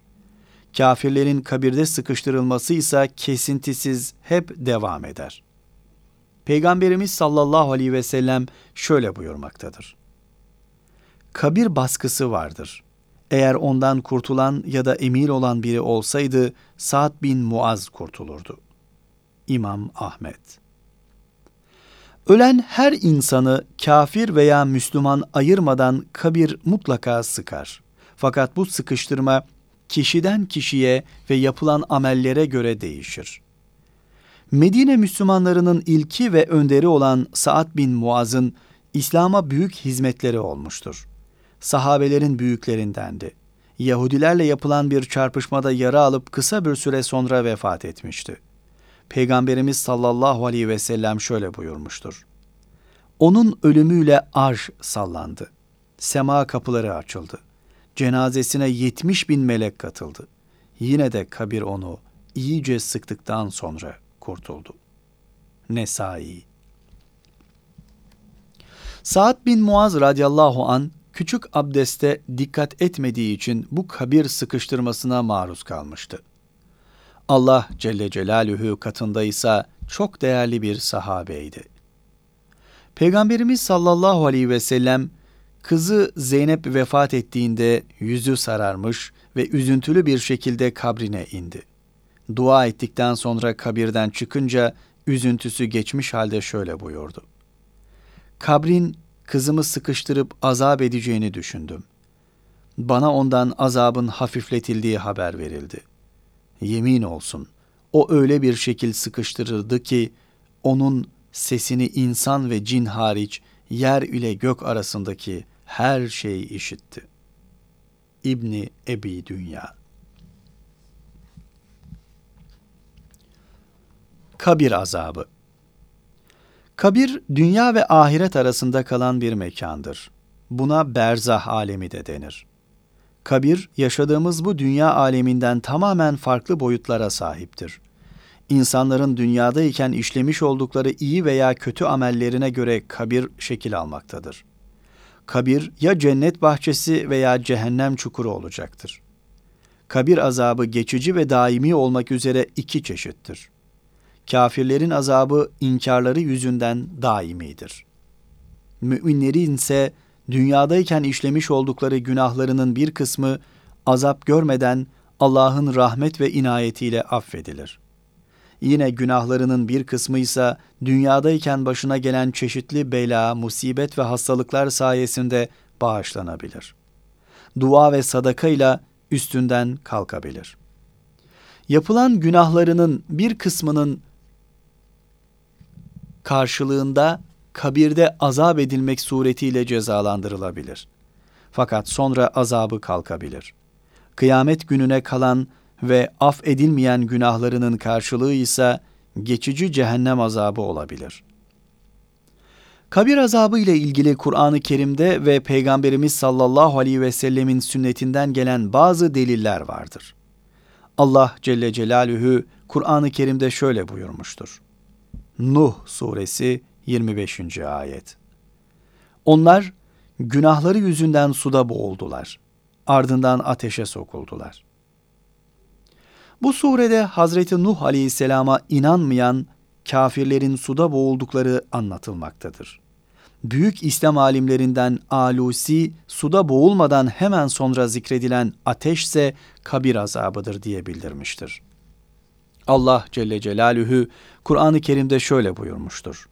Kafirlerin kabirde sıkıştırılması ise kesintisiz hep devam eder. Peygamberimiz sallallahu aleyhi ve sellem şöyle buyurmaktadır. Kabir baskısı vardır. Eğer ondan kurtulan ya da emir olan biri olsaydı Sa'd bin Muaz kurtulurdu. İmam Ahmet Ölen her insanı kafir veya Müslüman ayırmadan kabir mutlaka sıkar. Fakat bu sıkıştırma kişiden kişiye ve yapılan amellere göre değişir. Medine Müslümanlarının ilki ve önderi olan Sa'd bin Muaz'ın İslam'a büyük hizmetleri olmuştur. Sahabelerin büyüklerindendi. Yahudilerle yapılan bir çarpışmada yara alıp kısa bir süre sonra vefat etmişti. Peygamberimiz sallallahu aleyhi ve sellem şöyle buyurmuştur. Onun ölümüyle arş sallandı. Sema kapıları açıldı. Cenazesine yetmiş bin melek katıldı. Yine de kabir onu iyice sıktıktan sonra kurtuldu. Nesai Sa'd bin Muaz radıyallahu an küçük abdeste dikkat etmediği için bu kabir sıkıştırmasına maruz kalmıştı. Allah Celle Celaluhu katında ise çok değerli bir sahabeydi. Peygamberimiz sallallahu aleyhi ve sellem kızı Zeynep vefat ettiğinde yüzü sararmış ve üzüntülü bir şekilde kabrine indi. Dua ettikten sonra kabirden çıkınca üzüntüsü geçmiş halde şöyle buyurdu. Kabrin kızımı sıkıştırıp azap edeceğini düşündüm. Bana ondan azabın hafifletildiği haber verildi. Yemin olsun, o öyle bir şekil sıkıştırırdı ki, onun sesini insan ve cin hariç yer ile gök arasındaki her şey işitti. İbni Ebi Dünya Kabir azabı Kabir, dünya ve ahiret arasında kalan bir mekandır. Buna berzah alemi de denir. Kabir, yaşadığımız bu dünya aleminden tamamen farklı boyutlara sahiptir. İnsanların dünyadayken işlemiş oldukları iyi veya kötü amellerine göre kabir şekil almaktadır. Kabir ya cennet bahçesi veya cehennem çukuru olacaktır. Kabir azabı geçici ve daimi olmak üzere iki çeşittir kafirlerin azabı inkarları yüzünden daimidir. Müminlerin ise dünyadayken işlemiş oldukları günahlarının bir kısmı azap görmeden Allah'ın rahmet ve inayetiyle affedilir. Yine günahlarının bir kısmı ise dünyadayken başına gelen çeşitli bela, musibet ve hastalıklar sayesinde bağışlanabilir. Dua ve sadaka ile üstünden kalkabilir.'' yapılan günahlarının bir kısmının karşılığında kabirde azap edilmek suretiyle cezalandırılabilir. Fakat sonra azabı kalkabilir. Kıyamet gününe kalan ve af edilmeyen günahlarının karşılığı ise geçici cehennem azabı olabilir. Kabir azabı ile ilgili Kur'an-ı Kerim'de ve Peygamberimiz sallallahu aleyhi ve sellemin sünnetinden gelen bazı deliller vardır. Allah Celle Celaluhu Kur'an-ı Kerim'de şöyle buyurmuştur. Nuh suresi 25. ayet. Onlar günahları yüzünden suda boğuldular. Ardından ateşe sokuldular. Bu surede Hazreti Nuh Aleyhisselam'a inanmayan kafirlerin suda boğuldukları anlatılmaktadır. Büyük İslam alimlerinden Alusi, suda boğulmadan hemen sonra zikredilen ateş ise kabir azabıdır diye bildirmiştir. Allah Celle Celaluhu Kur'an-ı Kerim'de şöyle buyurmuştur.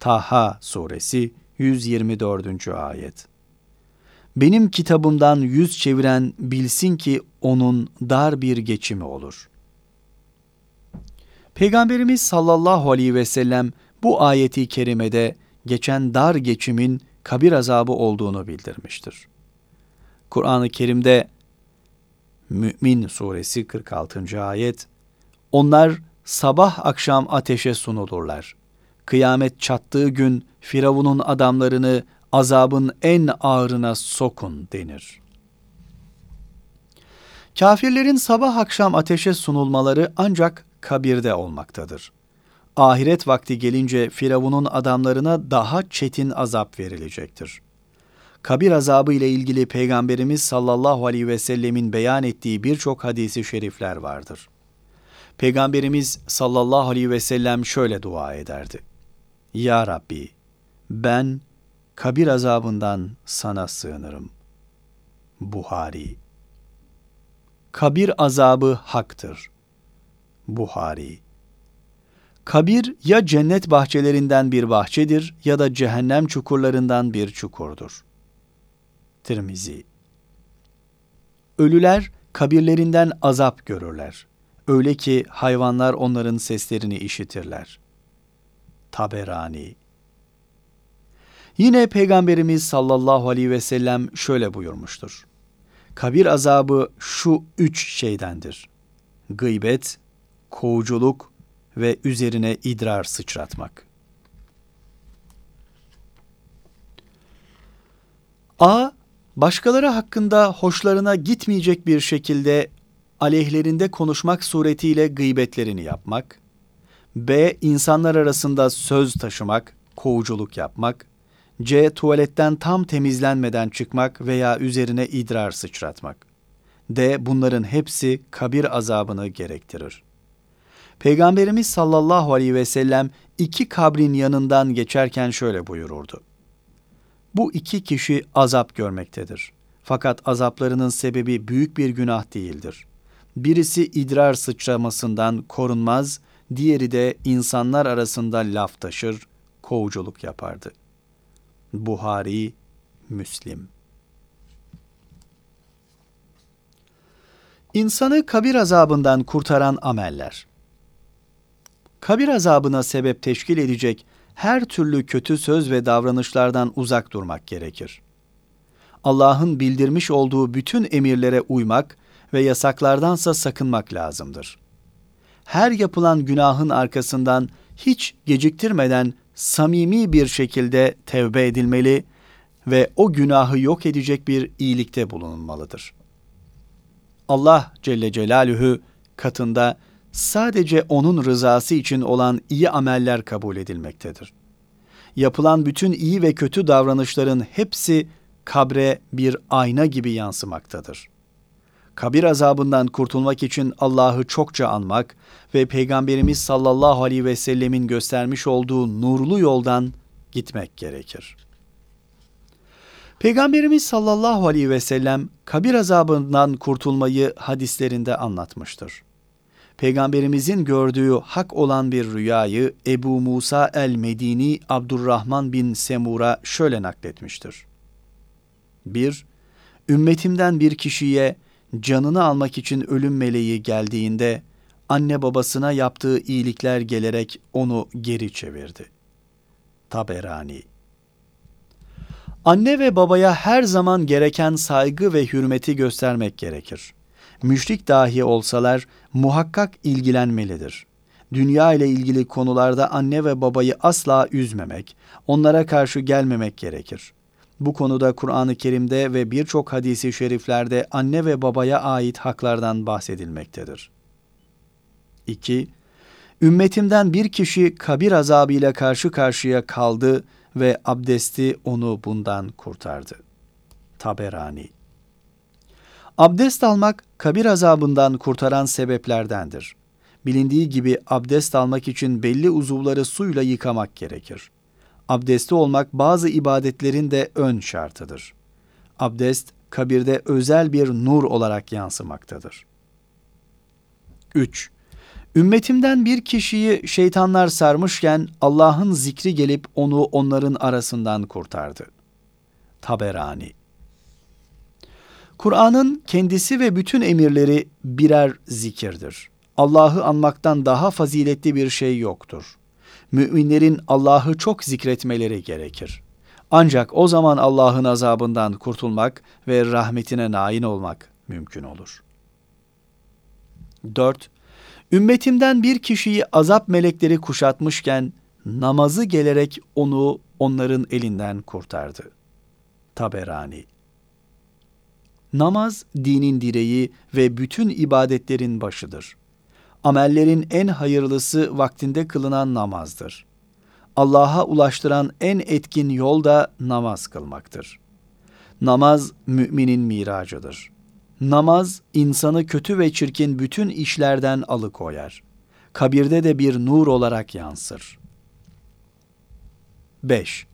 Taha suresi 124. ayet. Benim kitabımdan yüz çeviren bilsin ki onun dar bir geçimi olur. Peygamberimiz sallallahu aleyhi ve sellem bu ayeti kerimede geçen dar geçimin kabir azabı olduğunu bildirmiştir. Kur'an-ı Kerim'de Mü'min suresi 46. ayet Onlar sabah akşam ateşe sunulurlar. Kıyamet çattığı gün Firavun'un adamlarını azabın en ağırına sokun denir. Kafirlerin sabah akşam ateşe sunulmaları ancak kabirde olmaktadır. Ahiret vakti gelince Firavun'un adamlarına daha çetin azap verilecektir. Kabir azabı ile ilgili Peygamberimiz sallallahu aleyhi ve sellemin beyan ettiği birçok hadisi şerifler vardır. Peygamberimiz sallallahu aleyhi ve sellem şöyle dua ederdi. Ya Rabbi, ben kabir azabından sana sığınırım. Buhari Kabir azabı haktır. Buhari Kabir ya cennet bahçelerinden bir bahçedir ya da cehennem çukurlarından bir çukurdur. Tirmizi Ölüler kabirlerinden azap görürler. Öyle ki hayvanlar onların seslerini işitirler. Taberani Yine Peygamberimiz sallallahu aleyhi ve sellem şöyle buyurmuştur. Kabir azabı şu üç şeydendir. Gıybet, kovuculuk ve üzerine idrar sıçratmak. A. Başkaları hakkında hoşlarına gitmeyecek bir şekilde aleyhlerinde konuşmak suretiyle gıybetlerini yapmak. B. insanlar arasında söz taşımak, kovuculuk yapmak. C. Tuvaletten tam temizlenmeden çıkmak veya üzerine idrar sıçratmak. D. Bunların hepsi kabir azabını gerektirir. Peygamberimiz sallallahu aleyhi ve sellem iki kabrin yanından geçerken şöyle buyururdu. Bu iki kişi azap görmektedir. Fakat azaplarının sebebi büyük bir günah değildir. Birisi idrar sıçramasından korunmaz, diğeri de insanlar arasında laf taşır, kovuculuk yapardı. Buhari, Müslim. İnsanı kabir azabından kurtaran ameller. Kabir azabına sebep teşkil edecek her türlü kötü söz ve davranışlardan uzak durmak gerekir. Allah'ın bildirmiş olduğu bütün emirlere uymak ve yasaklardansa sakınmak lazımdır. Her yapılan günahın arkasından hiç geciktirmeden samimi bir şekilde tevbe edilmeli ve o günahı yok edecek bir iyilikte bulunulmalıdır. Allah Celle Celaluhu katında sadece onun rızası için olan iyi ameller kabul edilmektedir. Yapılan bütün iyi ve kötü davranışların hepsi kabre bir ayna gibi yansımaktadır kabir azabından kurtulmak için Allah'ı çokça anmak ve Peygamberimiz sallallahu aleyhi ve sellemin göstermiş olduğu nurlu yoldan gitmek gerekir. Peygamberimiz sallallahu aleyhi ve sellem kabir azabından kurtulmayı hadislerinde anlatmıştır. Peygamberimizin gördüğü hak olan bir rüyayı Ebu Musa el-Medini Abdurrahman bin Semur'a şöyle nakletmiştir. 1. Ümmetimden bir kişiye canını almak için ölüm meleği geldiğinde anne babasına yaptığı iyilikler gelerek onu geri çevirdi. Taberani Anne ve babaya her zaman gereken saygı ve hürmeti göstermek gerekir. Müşrik dahi olsalar muhakkak ilgilenmelidir. Dünya ile ilgili konularda anne ve babayı asla üzmemek, onlara karşı gelmemek gerekir. Bu konuda Kur'an-ı Kerim'de ve birçok hadisi şeriflerde anne ve babaya ait haklardan bahsedilmektedir. 2. Ümmetimden bir kişi kabir azabıyla karşı karşıya kaldı ve abdesti onu bundan kurtardı. Taberani Abdest almak kabir azabından kurtaran sebeplerdendir. Bilindiği gibi abdest almak için belli uzuvları suyla yıkamak gerekir. Abdesti olmak bazı ibadetlerin de ön şartıdır. Abdest kabirde özel bir nur olarak yansımaktadır. 3. Ümmetimden bir kişiyi şeytanlar sarmışken Allah'ın zikri gelip onu onların arasından kurtardı. Taberani Kur'an'ın kendisi ve bütün emirleri birer zikirdir. Allah'ı anmaktan daha faziletli bir şey yoktur. Müminlerin Allah'ı çok zikretmeleri gerekir. Ancak o zaman Allah'ın azabından kurtulmak ve rahmetine nain olmak mümkün olur. 4. Ümmetimden bir kişiyi azap melekleri kuşatmışken namazı gelerek onu onların elinden kurtardı. Taberani Namaz dinin direği ve bütün ibadetlerin başıdır. Amellerin en hayırlısı vaktinde kılınan namazdır. Allah'a ulaştıran en etkin yol da namaz kılmaktır. Namaz müminin miracıdır. Namaz insanı kötü ve çirkin bütün işlerden alıkoyar. Kabirde de bir nur olarak yansır. 5.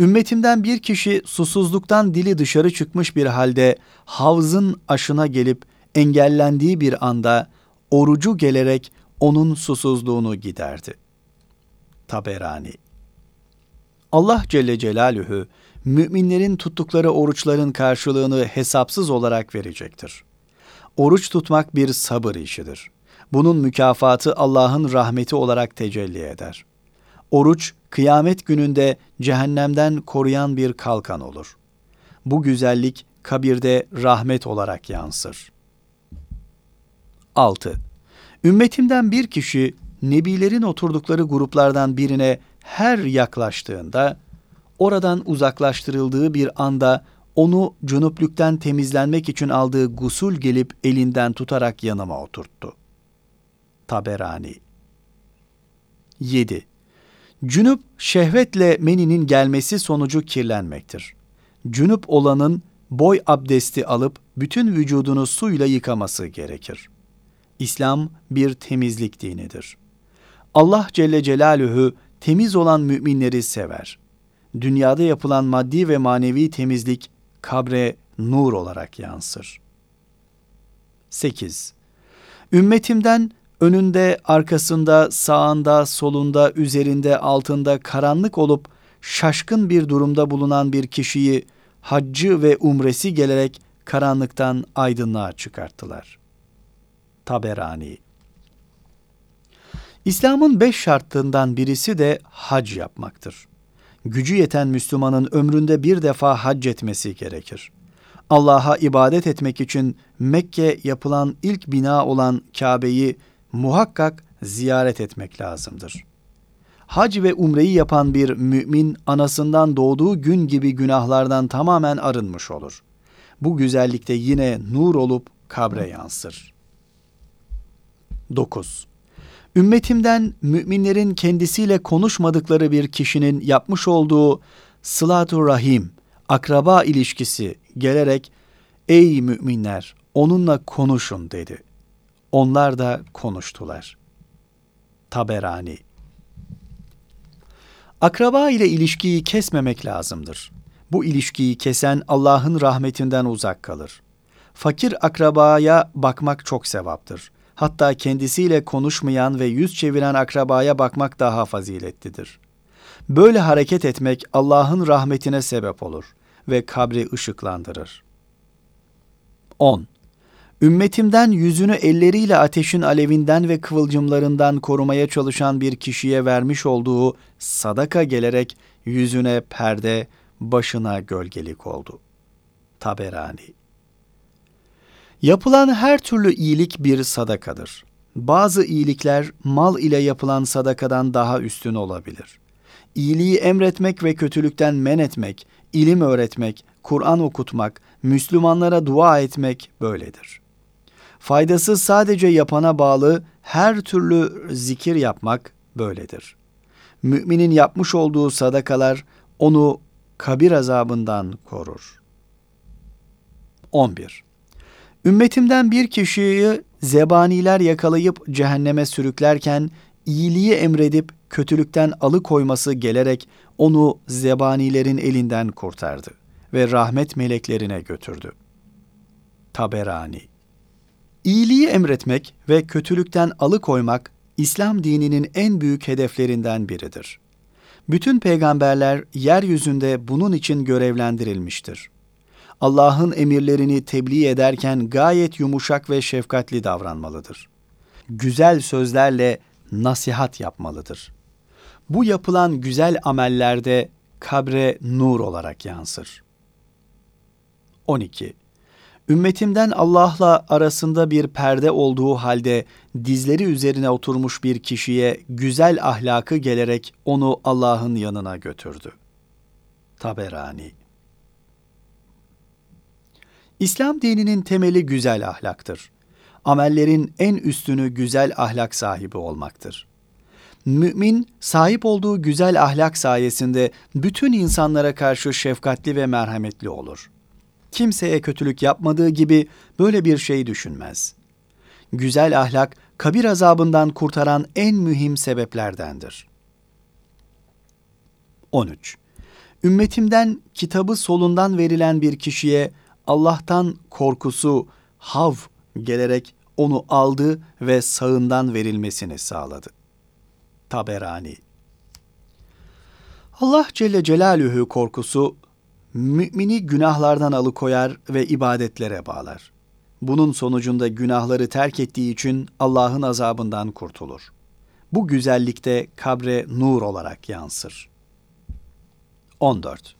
Ümmetimden bir kişi susuzluktan dili dışarı çıkmış bir halde havzın aşına gelip engellendiği bir anda orucu gelerek onun susuzluğunu giderdi. Taberani Allah Celle Celaluhu müminlerin tuttukları oruçların karşılığını hesapsız olarak verecektir. Oruç tutmak bir sabır işidir. Bunun mükafatı Allah'ın rahmeti olarak tecelli eder. Oruç, kıyamet gününde cehennemden koruyan bir kalkan olur. Bu güzellik kabirde rahmet olarak yansır. 6. Ümmetimden bir kişi nebilerin oturdukları gruplardan birine her yaklaştığında oradan uzaklaştırıldığı bir anda onu cunuplükten temizlenmek için aldığı gusul gelip elinden tutarak yanıma oturttu. Taberani 7. Cünüp şehvetle meninin gelmesi sonucu kirlenmektir. Cünüp olanın boy abdesti alıp bütün vücudunu suyla yıkaması gerekir. İslam bir temizlik dinidir. Allah Celle Celaluhu temiz olan müminleri sever. Dünyada yapılan maddi ve manevi temizlik kabre nur olarak yansır. 8. Ümmetimden önünde, arkasında, sağında, solunda, üzerinde, altında karanlık olup şaşkın bir durumda bulunan bir kişiyi haccı ve umresi gelerek karanlıktan aydınlığa çıkarttılar. Taberani İslam'ın beş şartından birisi de hac yapmaktır. Gücü yeten Müslümanın ömründe bir defa hac etmesi gerekir. Allah'a ibadet etmek için Mekke yapılan ilk bina olan Kabe'yi muhakkak ziyaret etmek lazımdır. Hac ve umreyi yapan bir mümin anasından doğduğu gün gibi günahlardan tamamen arınmış olur. Bu güzellikte yine nur olup kabre yansır. 9. Ümmetimden müminlerin kendisiyle konuşmadıkları bir kişinin yapmış olduğu sılatu rahim, akraba ilişkisi gelerek ey müminler onunla konuşun dedi. Onlar da konuştular. Taberani Akraba ile ilişkiyi kesmemek lazımdır. Bu ilişkiyi kesen Allah'ın rahmetinden uzak kalır. Fakir akrabaya bakmak çok sevaptır. Hatta kendisiyle konuşmayan ve yüz çeviren akrabaya bakmak daha faziletlidir. Böyle hareket etmek Allah'ın rahmetine sebep olur ve kabri ışıklandırır. 10. Ümmetimden yüzünü elleriyle ateşin alevinden ve kıvılcımlarından korumaya çalışan bir kişiye vermiş olduğu sadaka gelerek yüzüne perde, başına gölgelik oldu. Taberani Yapılan her türlü iyilik bir sadakadır. Bazı iyilikler mal ile yapılan sadakadan daha üstün olabilir. İyiliği emretmek ve kötülükten men etmek, ilim öğretmek, Kur'an okutmak, Müslümanlara dua etmek böyledir. Faydası sadece yapana bağlı her türlü zikir yapmak böyledir. Müminin yapmış olduğu sadakalar onu kabir azabından korur. 11. Ümmetimden bir kişiyi zebaniler yakalayıp cehenneme sürüklerken iyiliği emredip kötülükten alıkoyması gelerek onu zebanilerin elinden kurtardı ve rahmet meleklerine götürdü. Taberani İyiliği emretmek ve kötülükten alıkoymak İslam dininin en büyük hedeflerinden biridir. Bütün peygamberler yeryüzünde bunun için görevlendirilmiştir. Allah'ın emirlerini tebliğ ederken gayet yumuşak ve şefkatli davranmalıdır. Güzel sözlerle nasihat yapmalıdır. Bu yapılan güzel amellerde kabre nur olarak yansır. 12. Ümmetimden Allah'la arasında bir perde olduğu halde dizleri üzerine oturmuş bir kişiye güzel ahlakı gelerek onu Allah'ın yanına götürdü. Taberani İslam dininin temeli güzel ahlaktır. Amellerin en üstünü güzel ahlak sahibi olmaktır. Mümin sahip olduğu güzel ahlak sayesinde bütün insanlara karşı şefkatli ve merhametli olur. Kimseye kötülük yapmadığı gibi böyle bir şey düşünmez. Güzel ahlak kabir azabından kurtaran en mühim sebeplerdendir. 13. Ümmetimden kitabı solundan verilen bir kişiye Allah'tan korkusu hav gelerek onu aldı ve sağından verilmesini sağladı. Taberani Allah Celle Celaluhu korkusu mümini günahlardan alıkoyar ve ibadetlere bağlar. Bunun sonucunda günahları terk ettiği için Allah'ın azabından kurtulur. Bu güzellikte kabre nur olarak yansır. 14.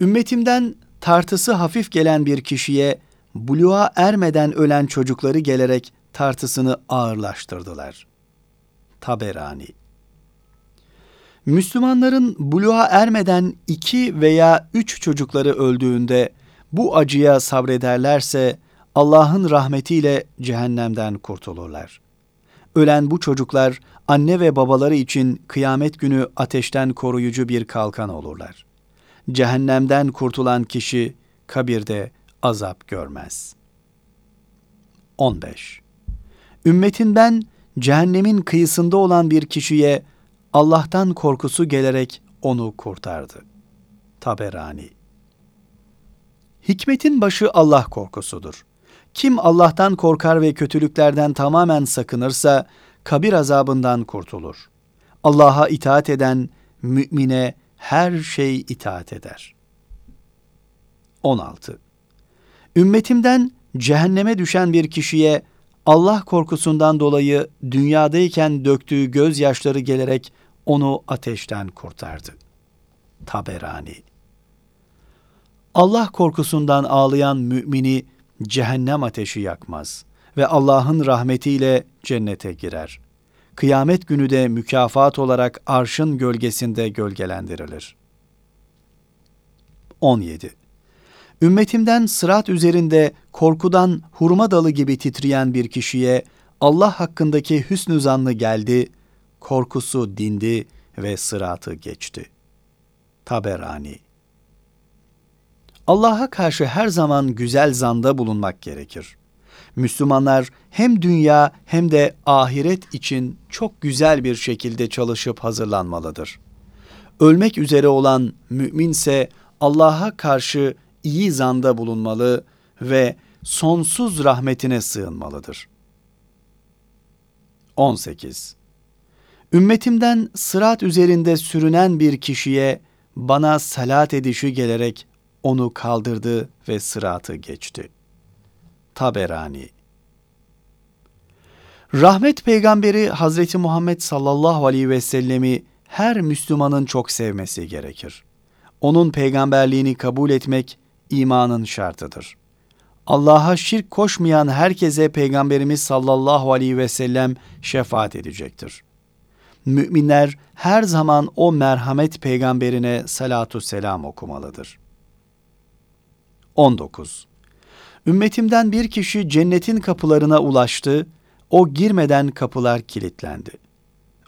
Ümmetimden tartısı hafif gelen bir kişiye buluğa ermeden ölen çocukları gelerek tartısını ağırlaştırdılar. Taberani Müslümanların buluğa ermeden iki veya üç çocukları öldüğünde bu acıya sabrederlerse Allah'ın rahmetiyle cehennemden kurtulurlar. Ölen bu çocuklar anne ve babaları için kıyamet günü ateşten koruyucu bir kalkan olurlar cehennemden kurtulan kişi kabirde azap görmez. 15. Ümmetinden cehennemin kıyısında olan bir kişiye Allah'tan korkusu gelerek onu kurtardı. Taberani Hikmetin başı Allah korkusudur. Kim Allah'tan korkar ve kötülüklerden tamamen sakınırsa kabir azabından kurtulur. Allah'a itaat eden mümine her şey itaat eder. 16. Ümmetimden cehenneme düşen bir kişiye Allah korkusundan dolayı dünyadayken döktüğü gözyaşları gelerek onu ateşten kurtardı. Taberani Allah korkusundan ağlayan mümini cehennem ateşi yakmaz ve Allah'ın rahmetiyle cennete girer kıyamet günü de mükafat olarak arşın gölgesinde gölgelendirilir. 17. Ümmetimden sırat üzerinde korkudan hurma dalı gibi titreyen bir kişiye Allah hakkındaki hüsnü zannı geldi, korkusu dindi ve sıratı geçti. Taberani Allah'a karşı her zaman güzel zanda bulunmak gerekir. Müslümanlar hem dünya hem de ahiret için çok güzel bir şekilde çalışıp hazırlanmalıdır. Ölmek üzere olan müminse Allah'a karşı iyi zanda bulunmalı ve sonsuz rahmetine sığınmalıdır. 18. Ümmetimden sırat üzerinde sürünen bir kişiye bana salat edişi gelerek onu kaldırdı ve sıratı geçti.'' Taberani Rahmet peygamberi Hazreti Muhammed sallallahu aleyhi ve sellemi her Müslümanın çok sevmesi gerekir. Onun peygamberliğini kabul etmek imanın şartıdır. Allah'a şirk koşmayan herkese Peygamberimiz sallallahu aleyhi ve sellem şefaat edecektir. Müminler her zaman o merhamet peygamberine salatu selam okumalıdır. 19. Ümmetimden bir kişi cennetin kapılarına ulaştı, o girmeden kapılar kilitlendi.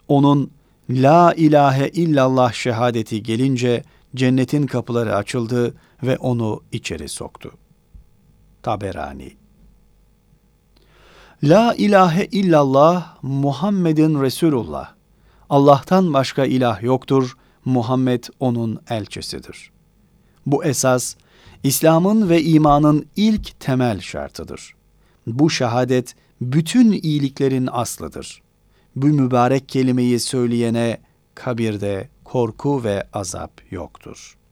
Onun La ilahe illallah şehadeti gelince cennetin kapıları açıldı ve onu içeri soktu. Taberani La ilahe illallah Muhammedin Resulullah. Allah'tan başka ilah yoktur, Muhammed onun elçisidir. Bu esas, İslam'ın ve imanın ilk temel şartıdır. Bu şehadet, bütün iyiliklerin aslıdır. Bu mübarek kelimeyi söyleyene kabirde korku ve azap yoktur.''